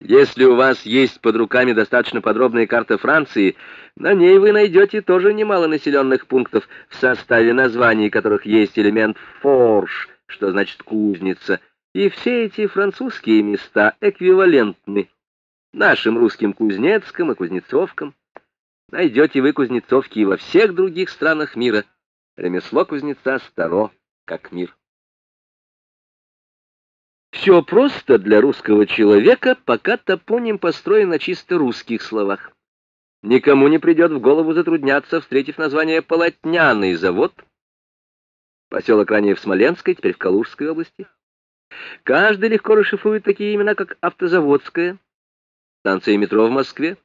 Если у вас есть под руками достаточно подробная карта Франции, на ней вы найдете тоже немало населенных пунктов, в составе названий которых есть элемент «форш», что значит «кузница», и все эти французские места эквивалентны нашим русским Кузнецкам и Кузнецовкам. Найдете вы Кузнецовки и во всех других странах мира. Ремесло кузнеца старо, как мир. Все просто для русского человека, пока топоним построен на чисто русских словах. Никому не придет в голову затрудняться, встретив название «Полотняный завод», поселок ранее в Смоленской, теперь в Калужской области. Каждый легко расшифрует такие имена, как Автозаводская, станция метро в Москве,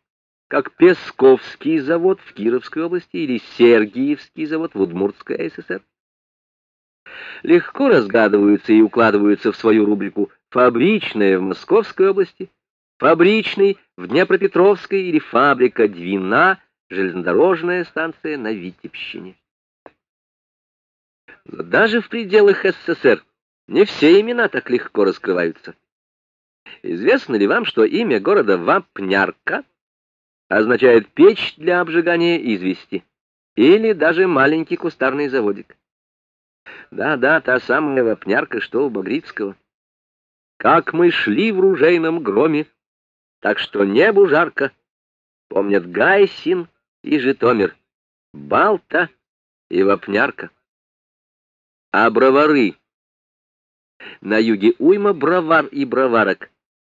как Песковский завод в Кировской области или Сергиевский завод в Удмуртской ССР легко разгадываются и укладываются в свою рубрику «фабричная» в Московской области, «фабричный» в Днепропетровской или «фабрика Двина», железнодорожная станция на Витебщине. Но даже в пределах СССР не все имена так легко раскрываются. Известно ли вам, что имя города Вапнярка означает печь для обжигания извести или даже маленький кустарный заводик? Да-да, та самая вапнярка, что у Багрицкого. Как мы шли в ружейном громе, так что небу жарко, помнят Гайсин и Житомир, Балта и Вапнярка. А бровары? На юге уйма бровар и броварок,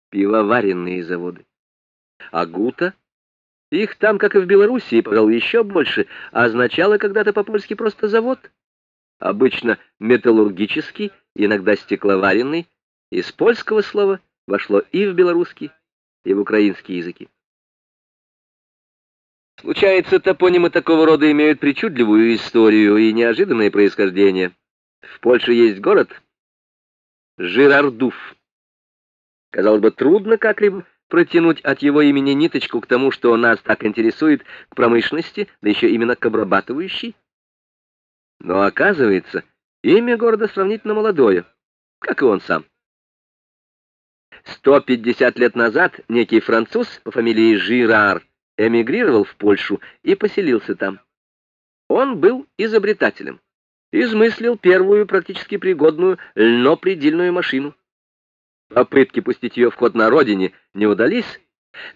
пивоваренные заводы. А гута? Их там, как и в Белоруссии, пожалуй, еще больше, а означало когда-то по-польски просто завод — обычно металлургический, иногда стекловаренный, из польского слова вошло и в белорусский, и в украинский языки. Случается, топонимы такого рода имеют причудливую историю и неожиданное происхождение. В Польше есть город Жирардуф. Казалось бы, трудно как-либо протянуть от его имени ниточку к тому, что нас так интересует, к промышленности, да еще именно к обрабатывающей. Но оказывается, имя города сравнительно молодое, как и он сам. 150 лет назад некий француз по фамилии Жирар эмигрировал в Польшу и поселился там. Он был изобретателем, измыслил первую практически пригодную льнопредельную машину. Попытки пустить ее в ход на родине не удались,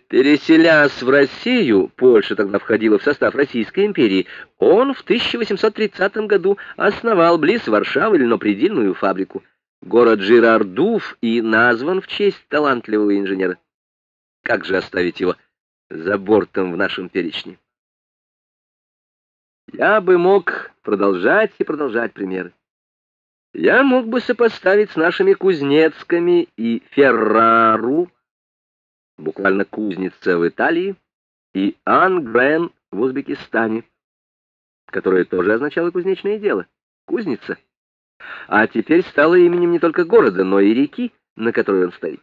Переселясь в Россию, Польша тогда входила в состав Российской империи, он в 1830 году основал близ Варшавы льнопредельную фабрику. Город Жирардуф и назван в честь талантливого инженера. Как же оставить его за бортом в нашем перечне? Я бы мог продолжать и продолжать примеры. Я мог бы сопоставить с нашими Кузнецками и Феррару, буквально кузница в Италии, и Ангрен в Узбекистане, которое тоже означало кузнечное дело, кузница. А теперь стало именем не только города, но и реки, на которой он стоит.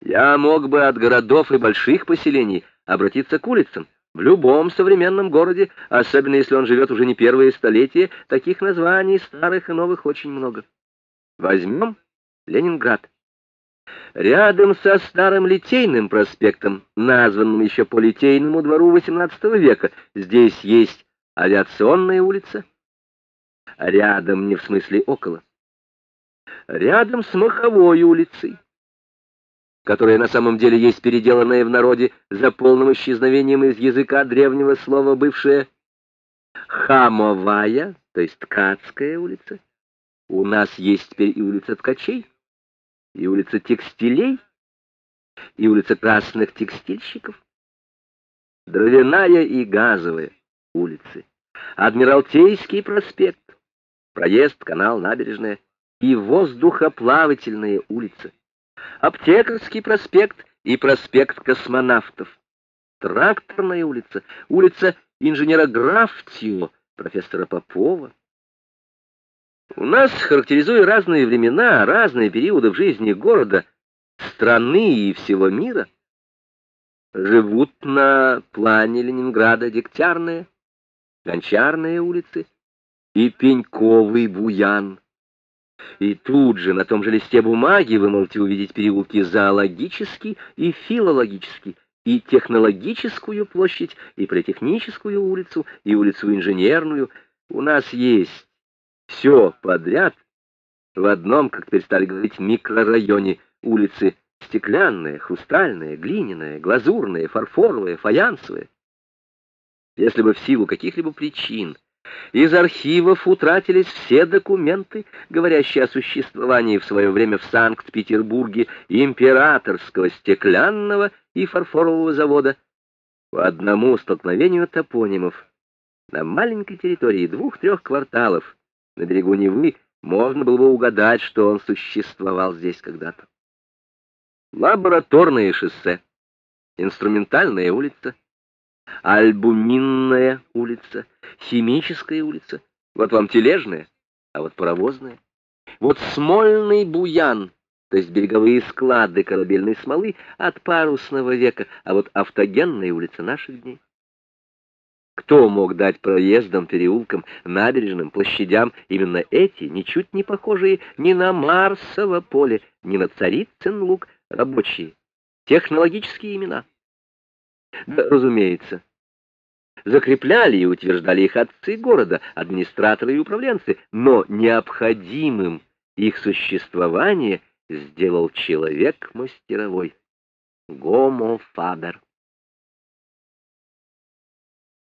Я мог бы от городов и больших поселений обратиться к улицам. В любом современном городе, особенно если он живет уже не первое столетие, таких названий, старых и новых, очень много. Возьмем Ленинград. Рядом со старым Литейным проспектом, названным еще по Литейному двору XVIII века, здесь есть авиационная улица. Рядом, не в смысле около. Рядом с Маховой улицей, которая на самом деле есть переделанная в народе за полным исчезновением из языка древнего слова бывшая Хамовая, то есть Ткацкая улица. У нас есть теперь и улица Ткачей и улица текстилей, и улица красных текстильщиков, дровяная и газовая улицы, Адмиралтейский проспект, проезд, канал, набережная и воздухоплавательная улица, Аптекарский проспект и проспект космонавтов, Тракторная улица, улица инженера Графтио, профессора Попова, у нас, характеризуя разные времена, разные периоды в жизни города, страны и всего мира, живут на плане Ленинграда Дегтярные, Гончарные улицы и Пеньковый Буян. И тут же на том же листе бумаги вы можете увидеть переулки зоологический и филологический, и технологическую площадь, и политехническую улицу, и улицу инженерную. У нас есть все подряд в одном, как теперь стали говорить, микрорайоне улицы стеклянные, хрустальные, глиняные, глазурные, фарфоровые, фаянсовые. Если бы в силу каких-либо причин из архивов утратились все документы, говорящие о существовании в свое время в Санкт-Петербурге императорского стеклянного и фарфорового завода. По одному столкновению топонимов на маленькой территории двух-трех кварталов на берегу Невы можно было бы угадать, что он существовал здесь когда-то. Лабораторное шоссе, инструментальная улица, альбуминная улица, химическая улица. Вот вам тележная, а вот паровозная. Вот смольный буян, то есть береговые склады корабельной смолы от парусного века, а вот автогенная улица наших дней. Кто мог дать проездам, переулкам, набережным, площадям именно эти, ничуть не похожие ни на Марсово поле, ни на Царицын луг, рабочие, технологические имена? Да, разумеется. Закрепляли и утверждали их отцы города, администраторы и управленцы, но необходимым их существование сделал человек мастеровой. Гомо Фабер.